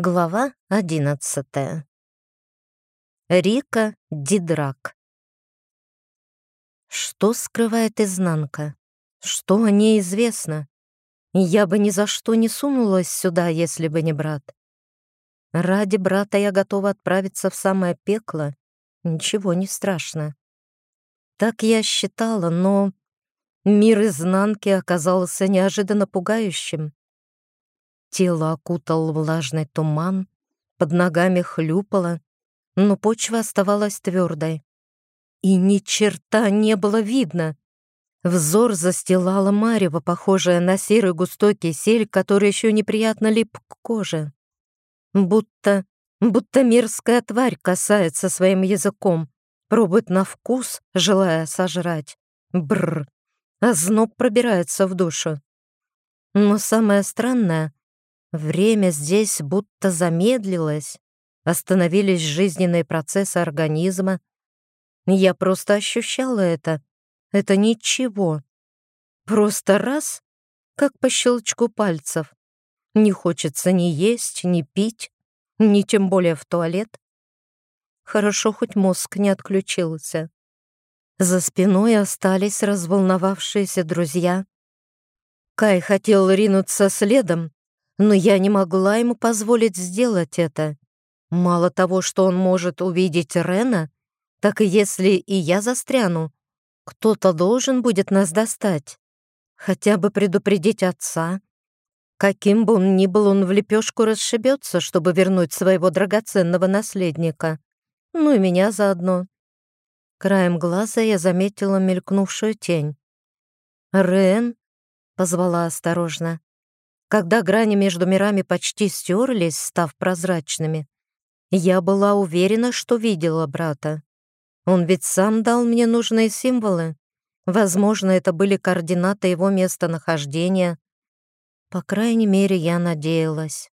Глава одиннадцатая. Рика Дидрак. Что скрывает изнанка? Что о ней известно? Я бы ни за что не сунулась сюда, если бы не брат. Ради брата я готова отправиться в самое пекло. Ничего не страшно. Так я считала, но мир изнанки оказался неожиданно пугающим. Тело окутал влажный туман, под ногами хлюпало, но почва оставалась твердой. И ни черта не было видно. Взор застилала марево, похожая на серый густой кисель, который еще неприятно лип к коже. Будто, будто мерзкая тварь касается своим языком, пробует на вкус, желая сожрать. Бррр. А зноб пробирается в душу. Но самое странное, Время здесь будто замедлилось, остановились жизненные процессы организма. Я просто ощущала это. Это ничего. Просто раз, как по щелчку пальцев. Не хочется ни есть, ни пить, ни тем более в туалет. Хорошо, хоть мозг не отключился. За спиной остались разволновавшиеся друзья. Кай хотел ринуться следом, но я не могла ему позволить сделать это. Мало того, что он может увидеть Рена, так и если и я застряну, кто-то должен будет нас достать. Хотя бы предупредить отца. Каким бы он ни был, он в лепешку расшибется, чтобы вернуть своего драгоценного наследника. Ну и меня заодно. Краем глаза я заметила мелькнувшую тень. «Рен?» — позвала осторожно. Когда грани между мирами почти стерлись, став прозрачными, я была уверена, что видела брата. Он ведь сам дал мне нужные символы. Возможно, это были координаты его местонахождения. По крайней мере, я надеялась.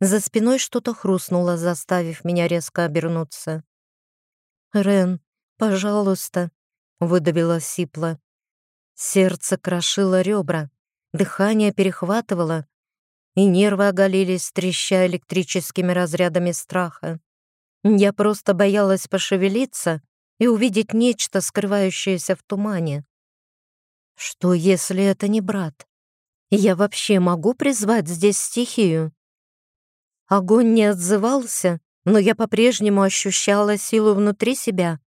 За спиной что-то хрустнуло, заставив меня резко обернуться. «Рен, пожалуйста», — выдавила сипла. Сердце крошило ребра. Дыхание перехватывало, и нервы оголились, треща электрическими разрядами страха. Я просто боялась пошевелиться и увидеть нечто, скрывающееся в тумане. Что, если это не брат? Я вообще могу призвать здесь стихию? Огонь не отзывался, но я по-прежнему ощущала силу внутри себя.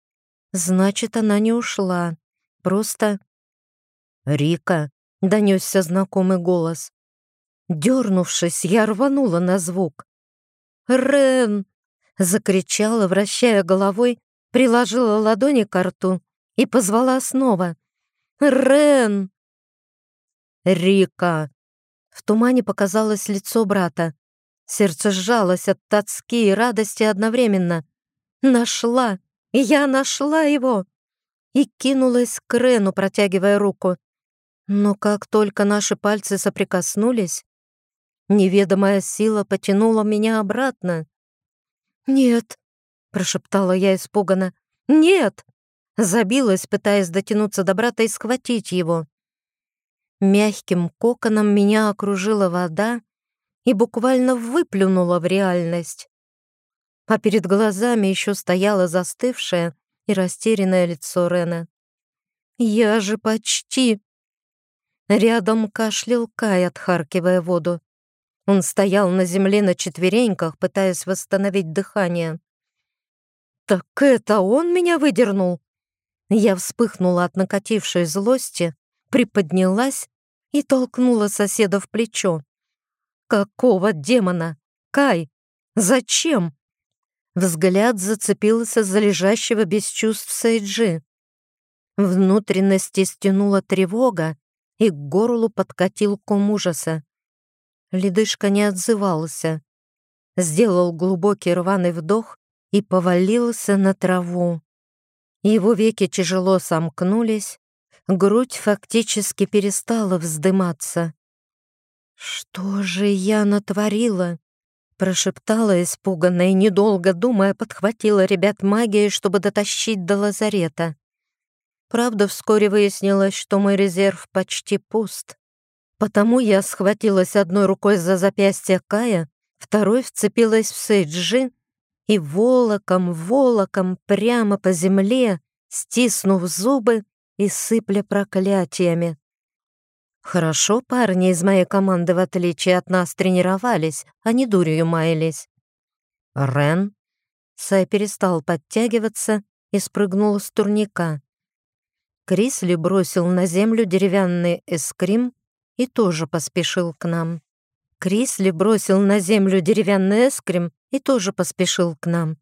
Значит, она не ушла. Просто... «Рика!» — донесся знакомый голос. Дернувшись, я рванула на звук. «Рен!» — закричала, вращая головой, приложила ладони к рту и позвала снова. «Рен!» «Рика!» В тумане показалось лицо брата. Сердце сжалось от тоски и радости одновременно. «Нашла! Я нашла его!» И кинулась к Рену, протягивая руку. Но как только наши пальцы соприкоснулись, неведомая сила потянула меня обратно. «Нет», — прошептала я испуганно, — «нет!» Забилась, пытаясь дотянуться до брата и схватить его. Мягким коконом меня окружила вода и буквально выплюнула в реальность. А перед глазами еще стояло застывшее и растерянное лицо Рена. «Я же почти...» Рядом кашлял Кай, отхаркивая воду. Он стоял на земле на четвереньках, пытаясь восстановить дыхание. «Так это он меня выдернул?» Я вспыхнула от накатившей злости, приподнялась и толкнула соседа в плечо. «Какого демона? Кай, зачем?» Взгляд зацепился за лежащего без чувств Сейджи. Внутренности стянула тревога, и к горлу подкатил ком ужаса. Ледышка не отзывался. Сделал глубокий рваный вдох и повалился на траву. Его веки тяжело сомкнулись, грудь фактически перестала вздыматься. «Что же я натворила?» Прошептала испуганно и, недолго думая, подхватила ребят магией, чтобы дотащить до лазарета. Правда, вскоре выяснилось, что мой резерв почти пуст. Потому я схватилась одной рукой за запястье Кая, второй вцепилась в Сейджи и волоком-волоком прямо по земле, стиснув зубы и сыпля проклятиями. Хорошо парни из моей команды, в отличие от нас, тренировались, а не дурью маялись. Рен? Сай перестал подтягиваться и спрыгнул с турника. Крисли бросил на землю деревянный эскрим и тоже поспешил к нам. Крисли бросил на землю деревянный эскрим и тоже поспешил к нам.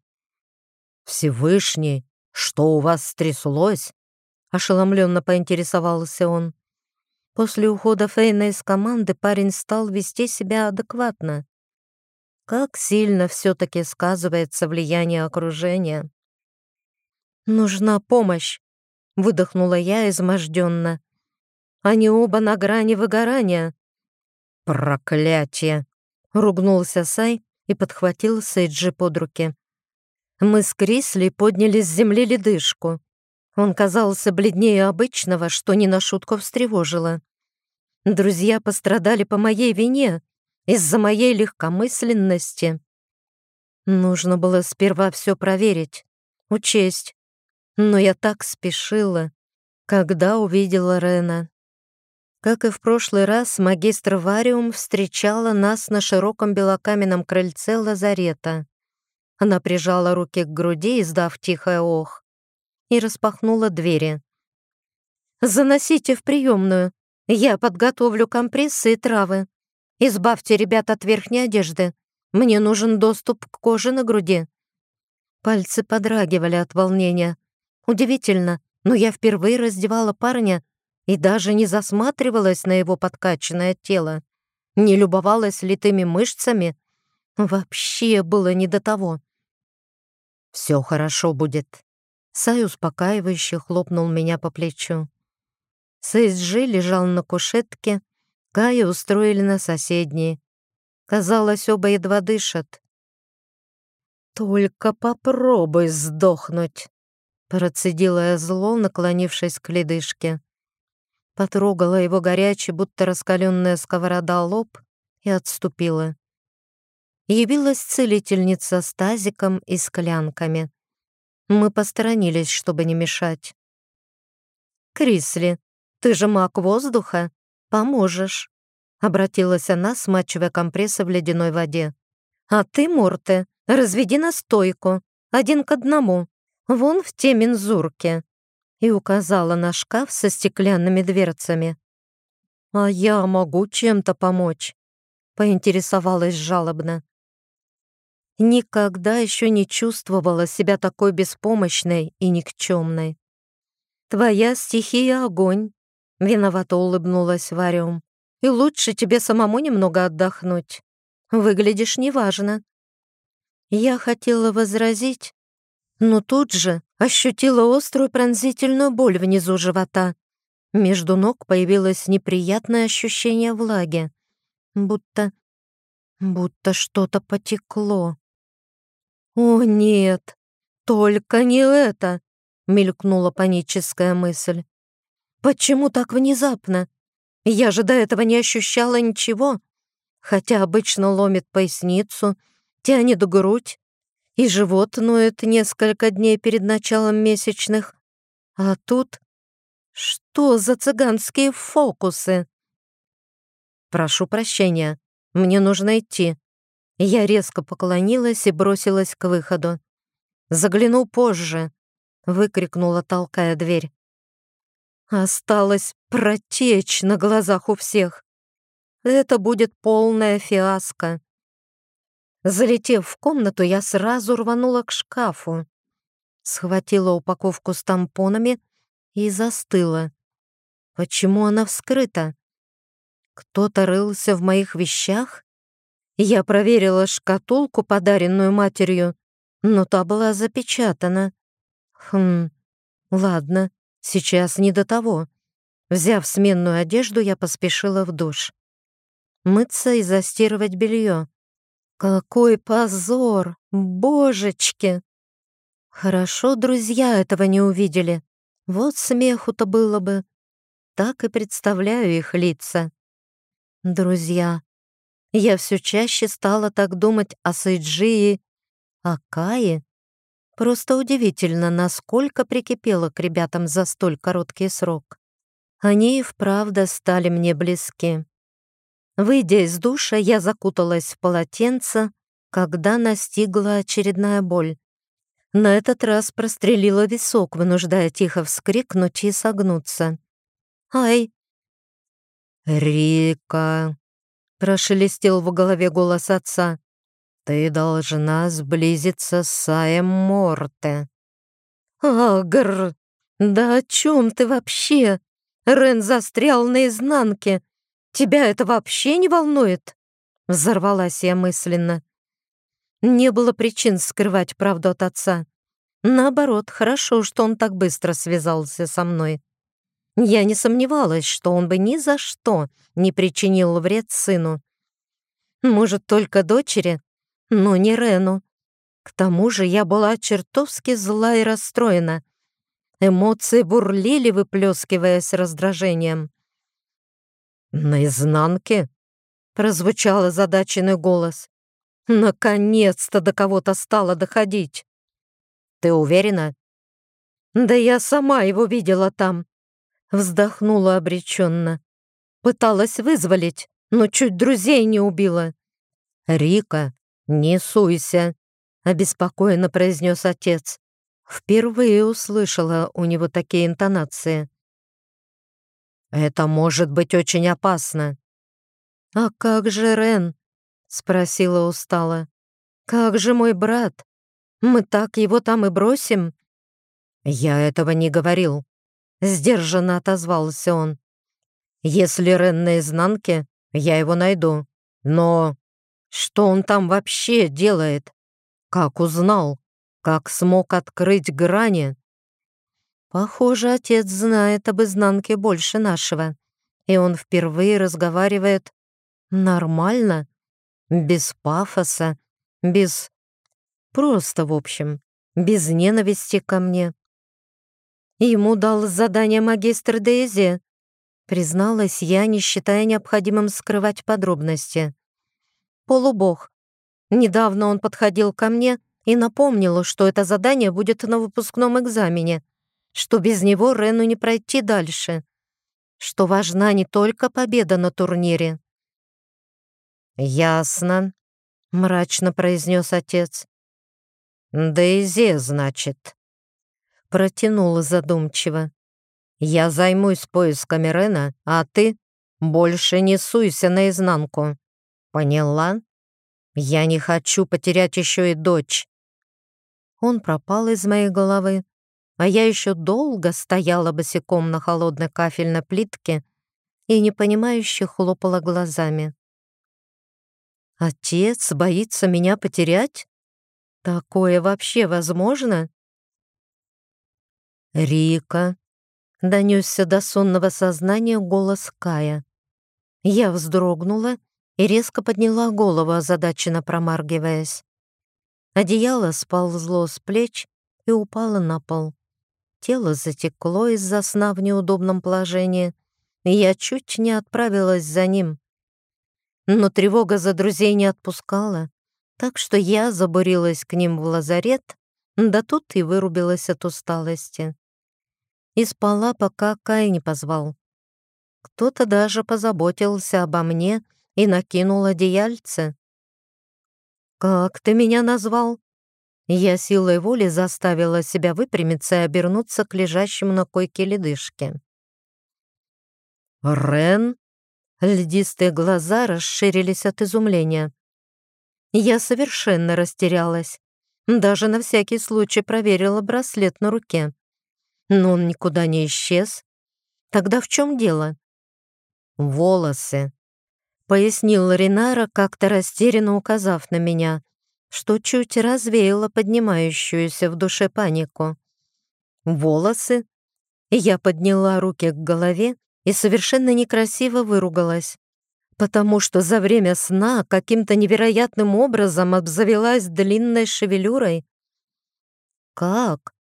«Всевышний, что у вас стряслось?» Ошеломленно поинтересовался он. После ухода Фейна из команды парень стал вести себя адекватно. Как сильно все-таки сказывается влияние окружения. «Нужна помощь», — выдохнула я изможденно. «Они оба на грани выгорания». «Проклятие!» — ругнулся Сай и подхватил Сейджи под руки. Мы с Крисли подняли с земли ледышку. Он казался бледнее обычного, что не на шутку встревожило. Друзья пострадали по моей вине, из-за моей легкомысленности. Нужно было сперва все проверить, учесть. Но я так спешила, когда увидела Рена. Как и в прошлый раз, магистр Вариум встречала нас на широком белокаменном крыльце лазарета. Она прижала руки к груди, издав тихое ох, и распахнула двери. «Заносите в приемную. Я подготовлю компрессы и травы. Избавьте ребят от верхней одежды. Мне нужен доступ к коже на груди». Пальцы подрагивали от волнения. Удивительно, но я впервые раздевала парня и даже не засматривалась на его подкачанное тело, не любовалась литыми мышцами. Вообще было не до того. «Все хорошо будет». Сай успокаивающе хлопнул меня по плечу. Сейсджи лежал на кушетке, Кая устроили на соседней. Казалось, оба едва дышат. «Только попробуй сдохнуть!» Процедила я зло, наклонившись к ледышке. Потрогала его горячий, будто раскаленная сковорода лоб и отступила явилась целительница с тазиком и склянками. Мы посторонились, чтобы не мешать. «Крисли, ты же маг воздуха, поможешь», — обратилась она, смачивая компрессы в ледяной воде. «А ты, Морте, разведи на стойку, один к одному, вон в те мензурке», и указала на шкаф со стеклянными дверцами. «А я могу чем-то помочь?» — поинтересовалась жалобно. Никогда еще не чувствовала себя такой беспомощной и никчемной. «Твоя стихия — огонь», — виновато улыбнулась Вариум. «И лучше тебе самому немного отдохнуть. Выглядишь неважно». Я хотела возразить, но тут же ощутила острую пронзительную боль внизу живота. Между ног появилось неприятное ощущение влаги, будто... будто что-то потекло. «О, нет! Только не это!» — мелькнула паническая мысль. «Почему так внезапно? Я же до этого не ощущала ничего, хотя обычно ломит поясницу, тянет грудь, и живот ноет несколько дней перед началом месячных. А тут... Что за цыганские фокусы?» «Прошу прощения, мне нужно идти», я резко поклонилась и бросилась к выходу. «Загляну позже!» — выкрикнула, толкая дверь. Осталось протечь на глазах у всех. Это будет полная фиаско. Залетев в комнату, я сразу рванула к шкафу. Схватила упаковку с тампонами и застыла. Почему она вскрыта? Кто-то рылся в моих вещах? Я проверила шкатулку, подаренную матерью, но та была запечатана. Хм, ладно, сейчас не до того. Взяв сменную одежду, я поспешила в душ. Мыться и застирывать белье. Какой позор! Божечки! Хорошо, друзья этого не увидели. Вот смеху-то было бы. Так и представляю их лица. Друзья, Я все чаще стала так думать о Сейджи и о Кае. Просто удивительно, насколько прикипела к ребятам за столь короткий срок. Они и вправду стали мне близки. Выйдя из душа, я закуталась в полотенце, когда настигла очередная боль. На этот раз прострелила висок, вынуждая тихо вскрикнуть и согнуться. «Ай!» «Рика!» — прошелестел в голове голос отца. «Ты должна сблизиться с Саем Морте». «Агр! Да о чем ты вообще? Рен застрял наизнанке. Тебя это вообще не волнует?» Взорвалась я мысленно. Не было причин скрывать правду от отца. Наоборот, хорошо, что он так быстро связался со мной. Я не сомневалась, что он бы ни за что не причинил вред сыну. Может, только дочери, но не Рену. К тому же я была чертовски зла и расстроена. Эмоции бурлили, выплескиваясь раздражением. «Наизнанке?» — прозвучал озадаченный голос. Наконец-то до кого-то стало доходить. Ты уверена? Да я сама его видела там. Вздохнула обреченно. Пыталась вызволить, но чуть друзей не убила. Рика, не суйся, обеспокоенно произнес отец. Впервые услышала у него такие интонации. Это может быть очень опасно. А как же Рен? Спросила устало. «Как же мой брат? Мы так его там и бросим?» «Я этого не говорил», — сдержанно отозвался он. «Если Рен на изнанке, я его найду. Но что он там вообще делает? Как узнал? Как смог открыть грани?» Похоже, отец знает об изнанке больше нашего, и он впервые разговаривает нормально без пафоса, без... Просто, в общем, без ненависти ко мне. Ему дал задание магистр Дейзи, призналась я, не считая необходимым скрывать подробности. Полубог. Недавно он подходил ко мне и напомнил, что это задание будет на выпускном экзамене, что без него Рену не пройти дальше, что важна не только победа на турнире, «Ясно», — мрачно произнес отец. «Дейзи, значит», — протянул задумчиво. «Я займусь поисками Рена, а ты больше не суйся наизнанку. Поняла? Я не хочу потерять еще и дочь». Он пропал из моей головы, а я еще долго стояла босиком на холодной кафельной плитке и непонимающе хлопала глазами. Отец боится меня потерять? Такое вообще возможно? Рика, донесся до сонного сознания голос Кая. Я вздрогнула и резко подняла голову, озадаченно промаргиваясь. Одеяло сползло с плеч и упало на пол. Тело затекло из-за сна в неудобном положении, и я чуть не отправилась за ним но тревога за друзей не отпускала, так что я забурилась к ним в лазарет, да тут и вырубилась от усталости. И спала, пока Кай не позвал. Кто-то даже позаботился обо мне и накинул одеяльце. «Как ты меня назвал?» Я силой воли заставила себя выпрямиться и обернуться к лежащему на койке ледышке. «Рен?» Льдистые глаза расширились от изумления. Я совершенно растерялась. Даже на всякий случай проверила браслет на руке. Но он никуда не исчез. Тогда в чем дело? «Волосы», — пояснил Ринара, как-то растерянно указав на меня, что чуть развеяло поднимающуюся в душе панику. «Волосы?» Я подняла руки к голове и совершенно некрасиво выругалась, потому что за время сна каким-то невероятным образом обзавелась длинной шевелюрой. Как?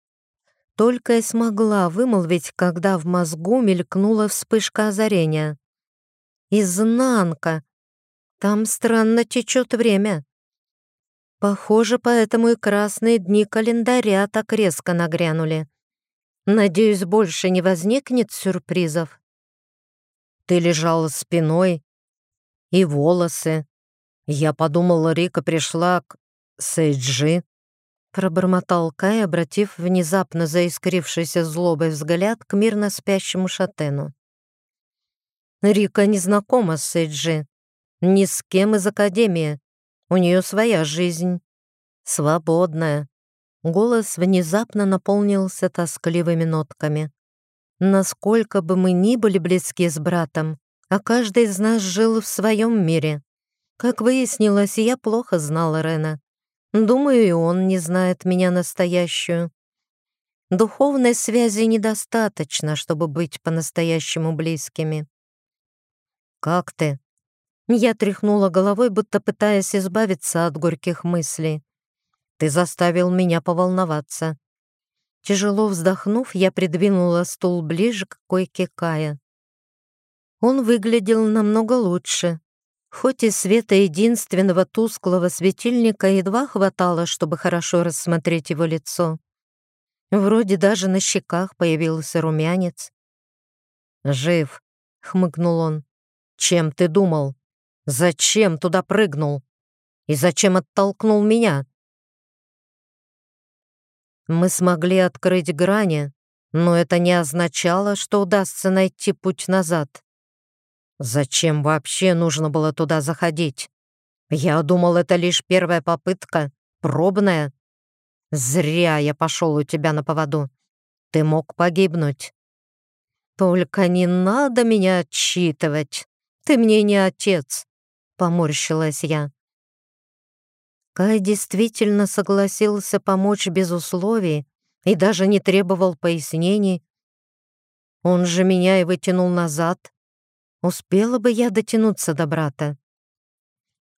Только и смогла вымолвить, когда в мозгу мелькнула вспышка озарения. Изнанка. Там странно течет время. Похоже, поэтому и красные дни календаря так резко нагрянули. Надеюсь, больше не возникнет сюрпризов. Ты лежала спиной и волосы. Я подумала, Рика пришла к Сейджи. Пробормотал Кай, обратив внезапно заискрившийся злобой взгляд к мирно спящему шатену. Рика не знакома с Сейджи. Ни с кем из Академии. У нее своя жизнь. Свободная. Голос внезапно наполнился тоскливыми нотками. Насколько бы мы ни были близки с братом, а каждый из нас жил в своем мире. Как выяснилось, я плохо знала Рена. Думаю, и он не знает меня настоящую. Духовной связи недостаточно, чтобы быть по-настоящему близкими. «Как ты?» Я тряхнула головой, будто пытаясь избавиться от горьких мыслей. «Ты заставил меня поволноваться». Тяжело вздохнув, я придвинула стул ближе к койке Кая. Он выглядел намного лучше. Хоть и света единственного тусклого светильника едва хватало, чтобы хорошо рассмотреть его лицо. Вроде даже на щеках появился румянец. «Жив», — хмыкнул он. «Чем ты думал?» Зачем туда прыгнул? И зачем оттолкнул меня? Мы смогли открыть грани, но это не означало, что удастся найти путь назад. Зачем вообще нужно было туда заходить? Я думал, это лишь первая попытка, пробная. Зря я пошел у тебя на поводу. Ты мог погибнуть. Только не надо меня отчитывать. Ты мне не отец поморщилась я. Кай действительно согласился помочь без условий и даже не требовал пояснений. Он же меня и вытянул назад. Успела бы я дотянуться до брата.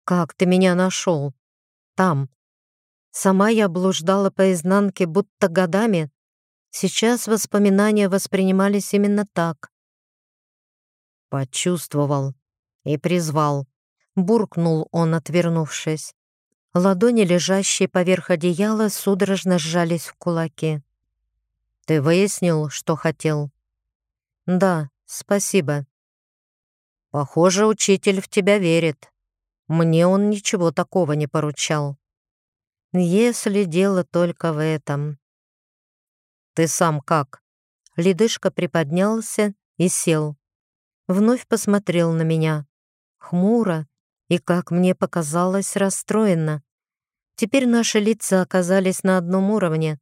«Как ты меня нашел? Там». Сама я блуждала по изнанке, будто годами. Сейчас воспоминания воспринимались именно так. Почувствовал и призвал. Буркнул он, отвернувшись. Ладони, лежащие поверх одеяла, судорожно сжались в кулаки. «Ты выяснил, что хотел?» «Да, спасибо». «Похоже, учитель в тебя верит. Мне он ничего такого не поручал. Если дело только в этом». «Ты сам как?» Ледышка приподнялся и сел. Вновь посмотрел на меня. Хмуро, и, как мне показалось, расстроена. Теперь наши лица оказались на одном уровне,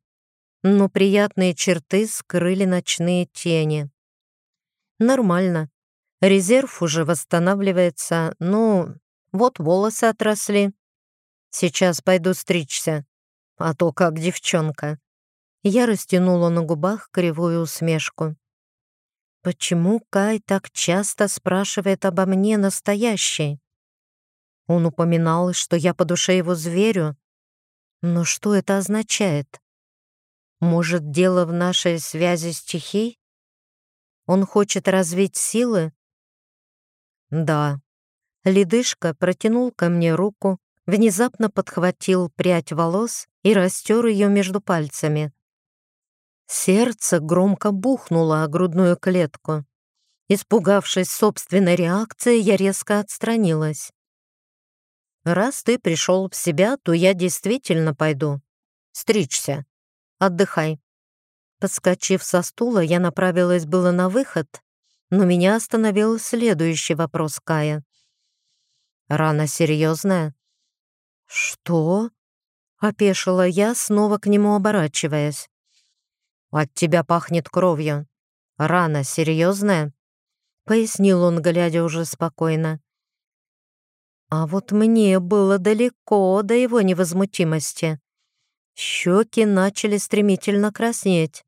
но приятные черты скрыли ночные тени. Нормально. Резерв уже восстанавливается, ну, вот волосы отросли. Сейчас пойду стричься, а то как девчонка. Я растянула на губах кривую усмешку. Почему Кай так часто спрашивает обо мне настоящей? Он упоминал, что я по душе его зверю. Но что это означает? Может, дело в нашей связи стихий? Он хочет развить силы? Да. Ледышка протянул ко мне руку, внезапно подхватил прядь волос и растер ее между пальцами. Сердце громко бухнуло о грудную клетку. Испугавшись собственной реакции, я резко отстранилась. Раз ты пришел в себя, то я действительно пойду. Стричься. Отдыхай. Подскочив со стула, я направилась было на выход, но меня остановил следующий вопрос Кая. «Рана серьезная?» «Что?» — опешила я, снова к нему оборачиваясь. «От тебя пахнет кровью. Рана серьезная?» — пояснил он, глядя уже спокойно. А вот мне было далеко до его невозмутимости. Щеки начали стремительно краснеть.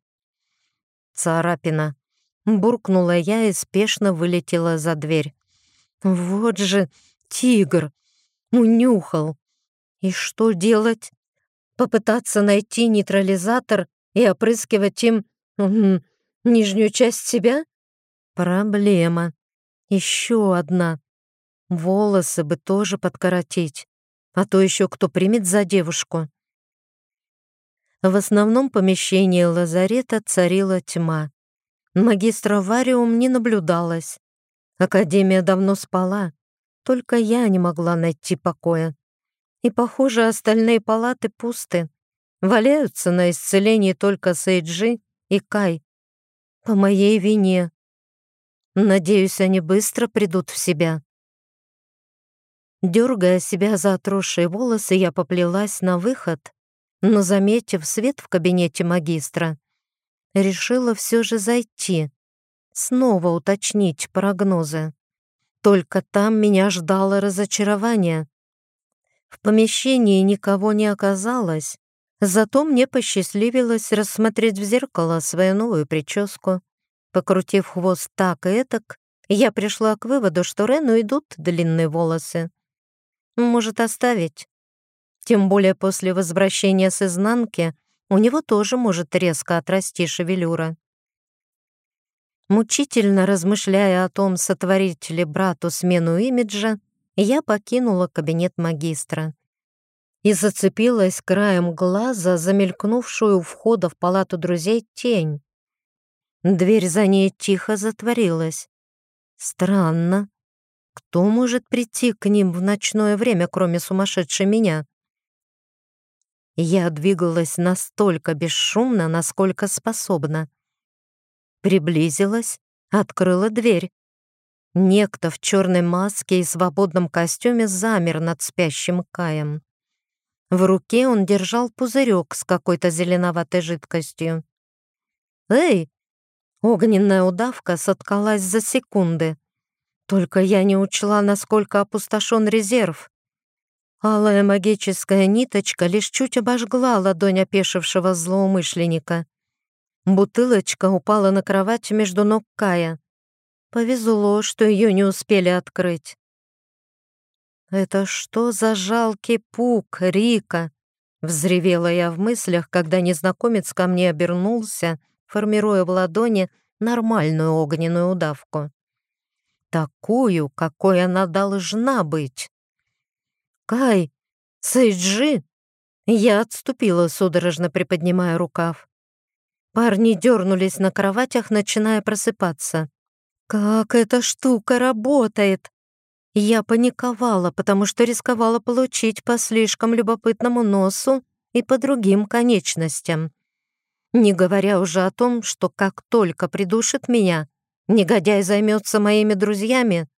«Царапина!» — буркнула я и спешно вылетела за дверь. «Вот же тигр! Унюхал! И что делать? Попытаться найти нейтрализатор и опрыскивать им нижнюю часть себя? Проблема. Еще одна. Волосы бы тоже подкоротить, а то еще кто примет за девушку. В основном помещении лазарета царила тьма. Магистра Вариум не наблюдалось. Академия давно спала, только я не могла найти покоя. И, похоже, остальные палаты пусты. Валяются на исцелении только Сейджи и Кай. По моей вине. Надеюсь, они быстро придут в себя. Дергая себя за отросшие волосы, я поплелась на выход, но, заметив свет в кабинете магистра, решила все же зайти, снова уточнить прогнозы. Только там меня ждало разочарование. В помещении никого не оказалось, зато мне посчастливилось рассмотреть в зеркало свою новую прическу. Покрутив хвост так и этак, я пришла к выводу, что Рену идут длинные волосы. Может, оставить? Тем более после возвращения с изнанки у него тоже может резко отрасти шевелюра. Мучительно размышляя о том, сотворить ли брату смену имиджа, я покинула кабинет магистра и зацепилась краем глаза за мелькнувшую у входа в палату друзей тень. Дверь за ней тихо затворилась. Странно. Кто может прийти к ним в ночное время, кроме сумасшедшей меня? Я двигалась настолько бесшумно, насколько способна. Приблизилась, открыла дверь. Некто в черной маске и свободном костюме замер над спящим Каем. В руке он держал пузырек с какой-то зеленоватой жидкостью. «Эй!» Огненная удавка соткалась за секунды. Только я не учла, насколько опустошен резерв. Алая магическая ниточка лишь чуть обожгла ладонь опешившего злоумышленника. Бутылочка упала на кровать между ног Кая. Повезло, что ее не успели открыть. «Это что за жалкий пук, Рика?» Взревела я в мыслях, когда незнакомец ко мне обернулся, формируя в ладони нормальную огненную удавку. Такую, какой она должна быть. «Кай! Сейджи!» Я отступила, судорожно приподнимая рукав. Парни дернулись на кроватях, начиная просыпаться. «Как эта штука работает?» Я паниковала, потому что рисковала получить по слишком любопытному носу и по другим конечностям. Не говоря уже о том, что как только придушит меня, негодяй займется моими друзьями,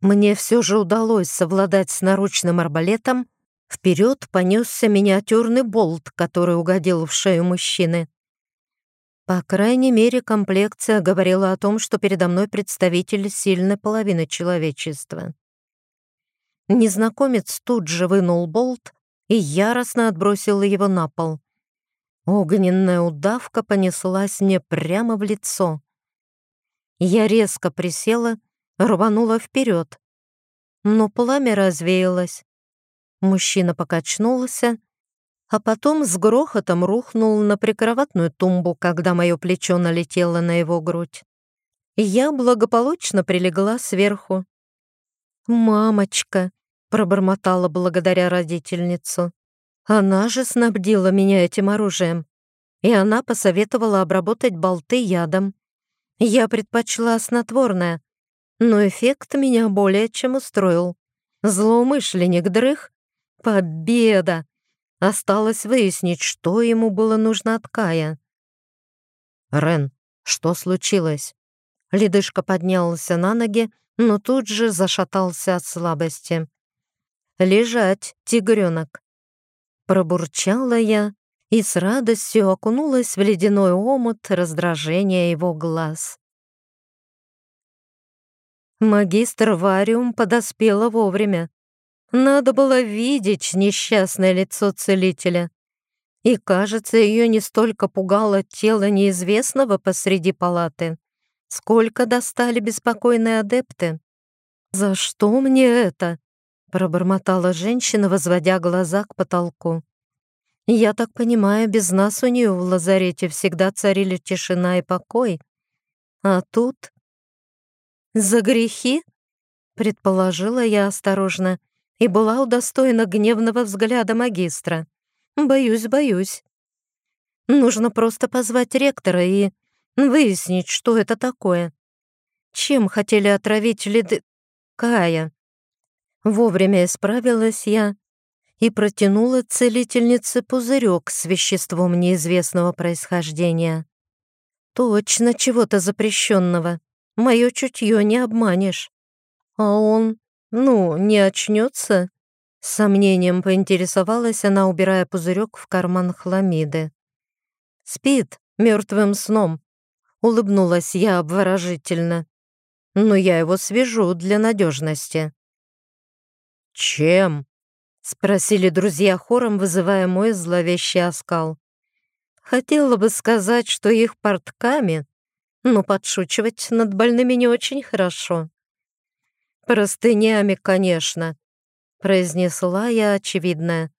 мне все же удалось совладать с наручным арбалетом. Вперед понесся миниатюрный болт, который угодил в шею мужчины. По крайней мере, комплекция говорила о том, что передо мной представитель сильной половины человечества. Незнакомец тут же вынул болт и яростно отбросил его на пол. Огненная удавка понеслась мне прямо в лицо. Я резко присела рванула вперед. Но пламя развеялось. Мужчина покачнулся, а потом с грохотом рухнул на прикроватную тумбу, когда мое плечо налетело на его грудь. Я благополучно прилегла сверху. «Мамочка!» — пробормотала благодаря родительницу. «Она же снабдила меня этим оружием, и она посоветовала обработать болты ядом. Я предпочла снотворное, но эффект меня более чем устроил. Злоумышленник дрых? Победа! Осталось выяснить, что ему было нужно от Кая. «Рен, что случилось?» Ледышка поднялся на ноги, но тут же зашатался от слабости. «Лежать, тигренок!» Пробурчала я и с радостью окунулась в ледяной омут раздражения его глаз. Магистр Вариум подоспела вовремя. Надо было видеть несчастное лицо целителя. И, кажется, ее не столько пугало тело неизвестного посреди палаты, сколько достали беспокойные адепты. «За что мне это?» — пробормотала женщина, возводя глаза к потолку. «Я так понимаю, без нас у нее в лазарете всегда царили тишина и покой. А тут за грехи? Предположила я осторожно и была удостоена гневного взгляда магистра. Боюсь, боюсь. Нужно просто позвать ректора и выяснить, что это такое. Чем хотели отравить леды... Кая? Вовремя исправилась я и протянула целительнице пузырек с веществом неизвестного происхождения. Точно чего-то запрещенного. Мое чутье не обманешь. А он, ну, не очнется? С сомнением поинтересовалась она, убирая пузырек в карман хламиды. «Спит мертвым сном», — улыбнулась я обворожительно. «Но я его свяжу для надежности». «Чем?» — спросили друзья хором, вызывая мой зловещий оскал. Хотела бы сказать, что их портками, но подшучивать над больными не очень хорошо. «Простынями, конечно», — произнесла я очевидное.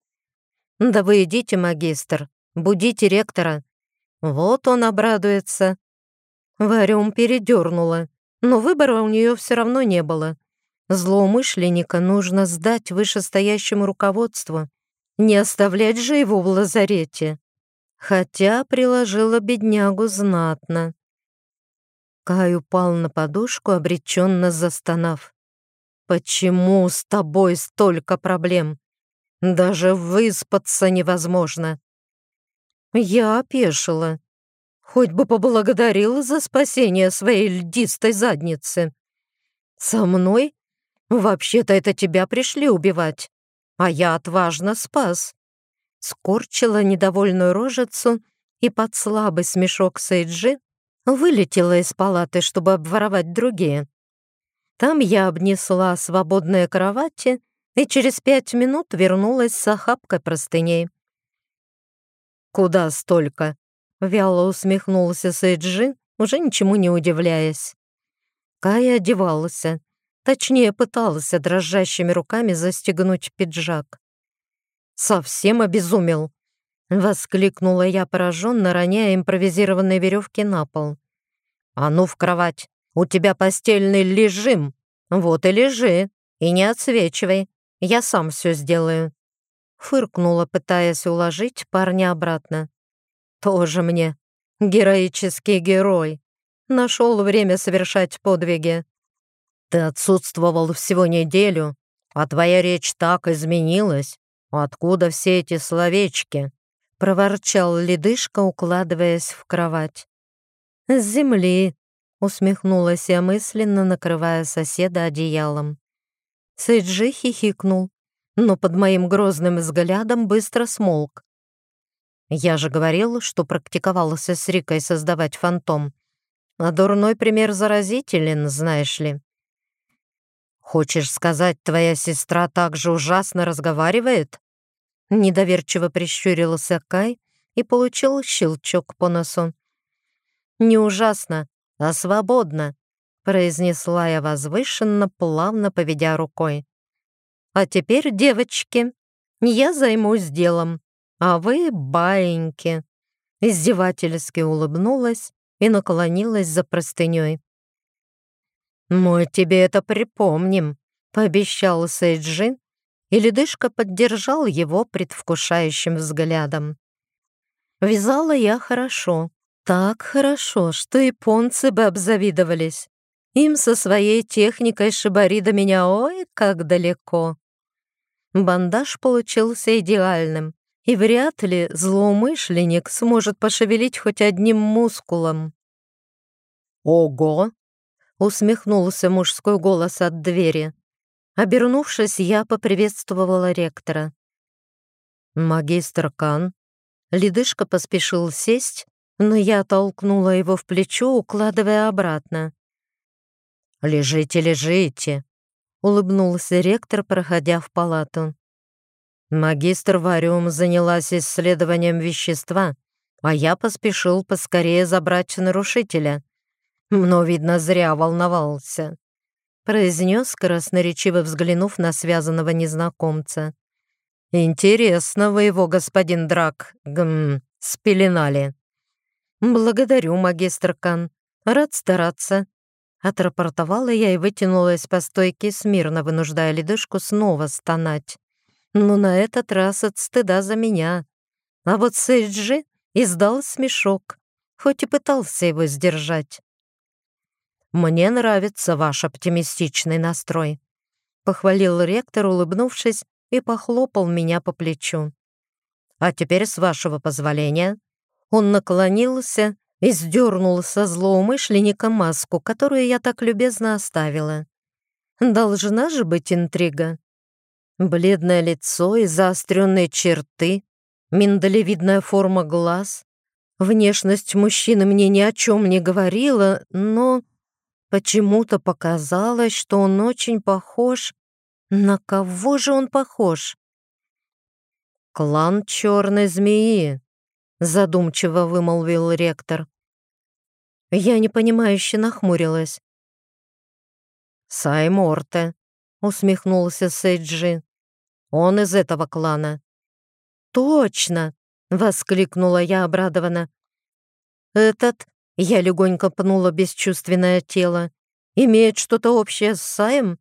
«Да вы идите, магистр, будите ректора. Вот он обрадуется». Варюм передернула, но выбора у нее все равно не было. Злоумышленника нужно сдать вышестоящему руководству, не оставлять же его в лазарете хотя приложила беднягу знатно. Кай упал на подушку, обреченно застонав. «Почему с тобой столько проблем? Даже выспаться невозможно!» Я опешила. Хоть бы поблагодарила за спасение своей льдистой задницы. «Со мной? Вообще-то это тебя пришли убивать, а я отважно спас скорчила недовольную рожицу и под слабый смешок Сейджи вылетела из палаты, чтобы обворовать другие. Там я обнесла свободные кровати и через пять минут вернулась с охапкой простыней. «Куда столько?» — вяло усмехнулся Сейджи, уже ничему не удивляясь. Кая одевался, точнее пытался дрожащими руками застегнуть пиджак совсем обезумел!» Воскликнула я пораженно, роняя импровизированные веревки на пол. «А ну в кровать! У тебя постельный лежим! Вот и лежи! И не отсвечивай! Я сам все сделаю!» Фыркнула, пытаясь уложить парня обратно. «Тоже мне героический герой! Нашел время совершать подвиги!» «Ты отсутствовал всего неделю, а твоя речь так изменилась, «Откуда все эти словечки?» — проворчал ледышка, укладываясь в кровать. «С земли», — усмехнулась я мысленно, накрывая соседа одеялом. Сейджи хихикнул, но под моим грозным взглядом быстро смолк. Я же говорил, что практиковался с Рикой создавать фантом. А дурной пример заразителен, знаешь ли. «Хочешь сказать, твоя сестра так же ужасно разговаривает?» Недоверчиво прищурился Кай и получил щелчок по носу. «Не ужасно, а свободно», — произнесла я возвышенно, плавно поведя рукой. «А теперь, девочки, я займусь делом, а вы баиньки». Издевательски улыбнулась и наклонилась за простыней. «Мы тебе это припомним», — пообещал Сейджин, и ледышка поддержал его предвкушающим взглядом. Вязала я хорошо, так хорошо, что японцы бы обзавидовались. Им со своей техникой шибари до меня ой, как далеко. Бандаж получился идеальным, и вряд ли злоумышленник сможет пошевелить хоть одним мускулом. «Ого!» Усмехнулся мужской голос от двери. Обернувшись, я поприветствовала ректора. «Магистр Кан». Ледышка поспешил сесть, но я толкнула его в плечо, укладывая обратно. «Лежите, лежите», — улыбнулся ректор, проходя в палату. Магистр Вариум занялась исследованием вещества, а я поспешил поскорее забрать нарушителя но, видно, зря волновался», — произнес, красноречиво взглянув на связанного незнакомца. «Интересно вы его, господин Драк, гм, спеленали». «Благодарю, магистр Кан. Рад стараться», Отрапортовала я и вытянулась по стойке смирно, вынуждая ледышку снова стонать. Но на этот раз от стыда за меня. А вот Сейджи издал смешок, хоть и пытался его сдержать. «Мне нравится ваш оптимистичный настрой», — похвалил ректор, улыбнувшись, и похлопал меня по плечу. «А теперь, с вашего позволения...» Он наклонился и сдернул со злоумышленника маску, которую я так любезно оставила. Должна же быть интрига. Бледное лицо и заостренные черты, миндалевидная форма глаз. Внешность мужчины мне ни о чем не говорила, но почему-то показалось, что он очень похож. На кого же он похож? «Клан черной змеи», — задумчиво вымолвил ректор. Я непонимающе нахмурилась. «Сайморте», — усмехнулся Сейджи. «Он из этого клана». «Точно!» — воскликнула я обрадованно. «Этот...» — я легонько пнула бесчувственное тело. «Имеет что-то общее с Саем?»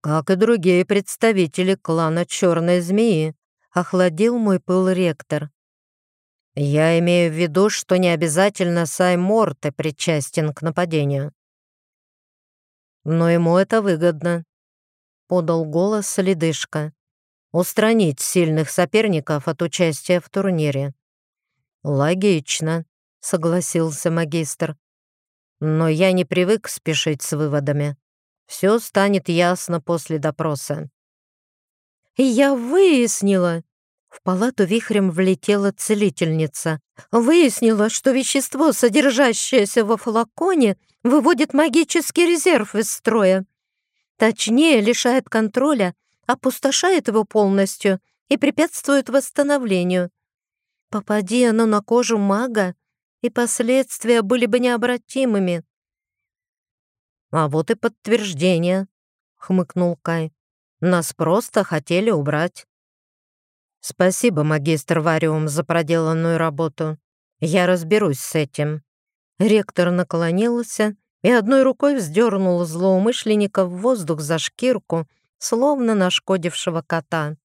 «Как и другие представители клана Черной Змеи», — охладил мой пыл ректор. «Я имею в виду, что не обязательно Сай Морте причастен к нападению». «Но ему это выгодно», — подал голос ледышка устранить сильных соперников от участия в турнире. «Логично», — согласился магистр. «Но я не привык спешить с выводами. Все станет ясно после допроса». «Я выяснила!» В палату вихрем влетела целительница. Выяснила, что вещество, содержащееся во флаконе, выводит магический резерв из строя. Точнее, лишает контроля опустошает его полностью и препятствует восстановлению. Попади оно на кожу мага, и последствия были бы необратимыми. «А вот и подтверждение», — хмыкнул Кай. «Нас просто хотели убрать». «Спасибо, магистр Вариум, за проделанную работу. Я разберусь с этим». Ректор наклонился и одной рукой вздернул злоумышленника в воздух за шкирку, словно нашкодившего кота.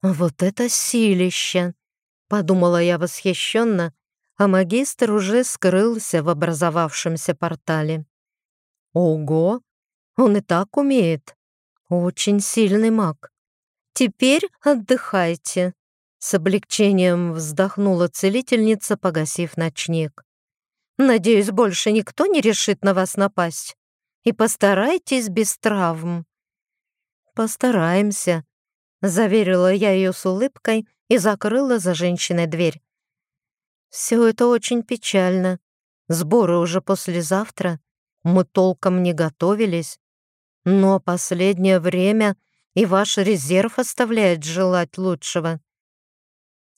«Вот это силище!» — подумала я восхищенно, а магистр уже скрылся в образовавшемся портале. «Ого! Он и так умеет! Очень сильный маг! Теперь отдыхайте!» С облегчением вздохнула целительница, погасив ночник. «Надеюсь, больше никто не решит на вас напасть?» и постарайтесь без травм». «Постараемся», — заверила я ее с улыбкой и закрыла за женщиной дверь. «Все это очень печально. Сборы уже послезавтра. Мы толком не готовились. Но последнее время и ваш резерв оставляет желать лучшего».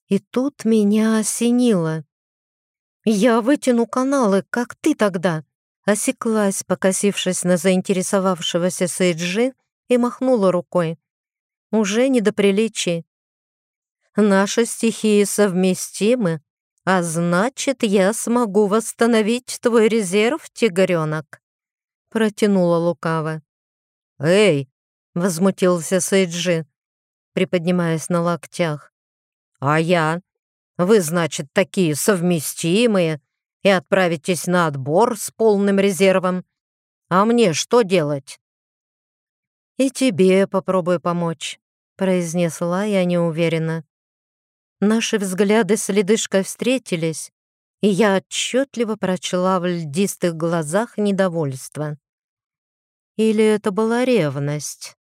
И тут меня осенило. «Я вытяну каналы, как ты тогда», Осеклась, покосившись на заинтересовавшегося Сейджи, и махнула рукой. Уже не до приличий. Наши стихии совместимы, а значит, я смогу восстановить твой резерв, тигренок. Протянула лукаво. «Эй!» — возмутился Сейджи, приподнимаясь на локтях. «А я? Вы, значит, такие совместимые, и отправитесь на отбор с полным резервом. А мне что делать?» «И тебе попробую помочь», — произнесла я неуверенно. Наши взгляды с ледышкой встретились, и я отчетливо прочла в льдистых глазах недовольство. Или это была ревность?